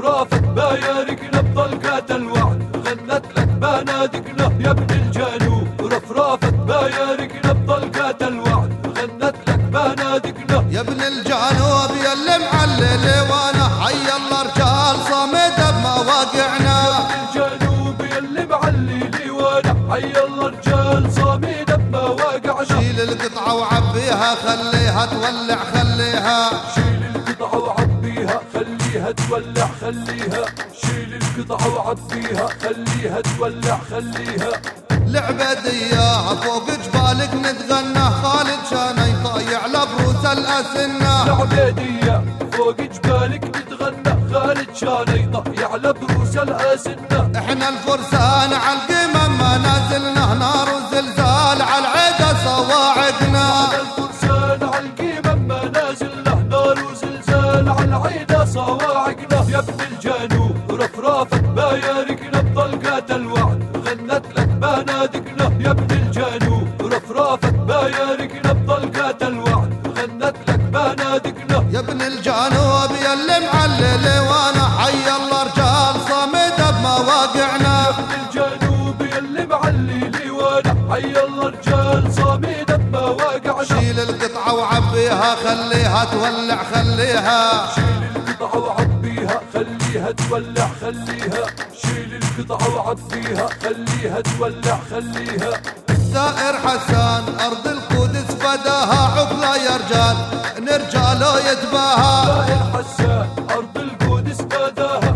رافق باياركنا بطلقات الوعد غنت لك بنادقنا يا ابن الجنوب رفرافت باياركنا بطلقات الوعد غنت لك بنادقنا يا ابن الجنوب يا اللي معلل وأنا حي الله رجال صمد بمواقعنا. يا ابن الجنوب يا اللي معلل وأنا حي الله رجال صمد بمواقعنا. شيل القطعة وعبيها خليها تولع خلي تولع خليها. شيل القطعة وعبيها خليها تولع خليها. العبيدية فوق جبالك نتغنى. خالد شاني طايع لبروس الأسنة. العبيدية فوق جبالك نتغنى. خالد شاني طايع لبروس الأسنة. إحنا الفرسان على القمم ما نازلنا نار غنت لك بنادقنا يا ابن الجنوب رفرافك باياركنا بطلقات الوعد. غنت لك بنادقنا يا ابن الجنوب يا اللي معلل وأنا حي الله رجال صمد بمواقعنا. الجنوب يلي معلي لي وأنا حي الله رجال صامد بمواقعنا. شيل القطعة وعبيها خليها تولع خليها. شيل خليها تولع خليها. شيل القطعة وعبيها خليها تولع خليها. ثائر حسان أرض القدس فداها عقلة يا رجال. نرجاله يتباهى. طائر حسان أرض القدس فداها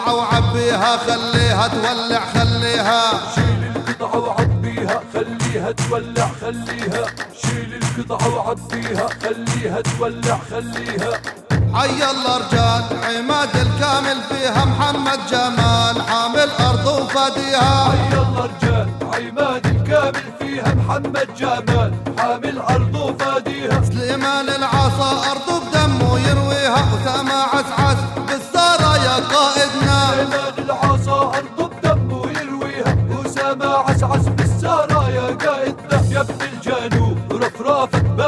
القطعة وعبيها خليها تولع خليها. شيل القطعة وعبيها خليها تولع خليها. شيل القطعة وعبيها خليها تولع خليها. حي الله رجال عماد الكامل فيها محمد جمال حامل أرض وفديها حي الله رجال عماد الكامل فيها محمد جمال حامل أرض وفاديها. سليمان العصا أرض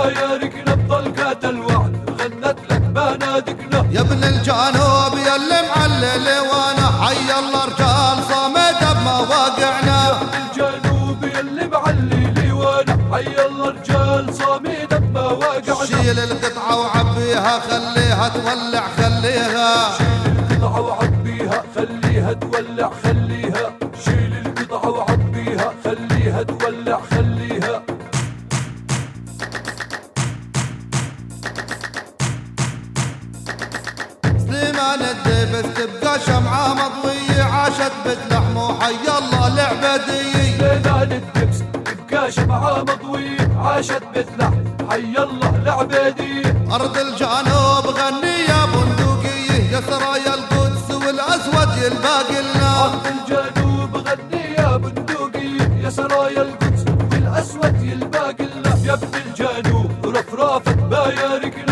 رفرافك باياركنا بطلقات الوعد غنت لك بنادقنا يا ابن الجنوب يا اللي معلل وأنا. حي الله رجال صمد بمواقعنا الجنوب يلي معلي لي وأنا. حي الله رجال صامد بمواقعنا شيل القطعة وعبيها خليها تولع خليها. شيل القطعة وعبيها خليها تولع خليها. سليمان الدبس تبقى شمعة مضوية عاشت بتلحم وحي الله العبدية ليلان الدبس تبقى شمعة مضوية عاشت بتلح حي الله العبيدية أرض الجنوب غني يا بندقية يا سرايا القدس والأسود يلباقي لنا أرض الجنوب غني يا بندقية يا سرايا القدس والأسود يلباقي لنا يا ابن الجنوب رفرافك باياركنا بطلقات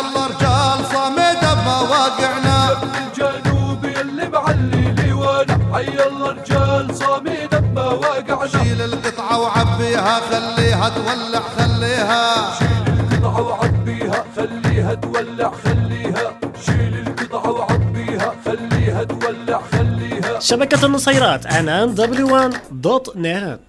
الله رجال صمد بمواقعنا. الجنوب يلي معلي لي وأنا. حي الله رجال صامد بمواقعنا. شيل القطعة وعبيها خليها تولع خليها. شيل القطعة وعبيها خليها تولع خليها. شيل القطعة وعبيها خليها تولع خليها. شبكة النصيرات عنان w1.net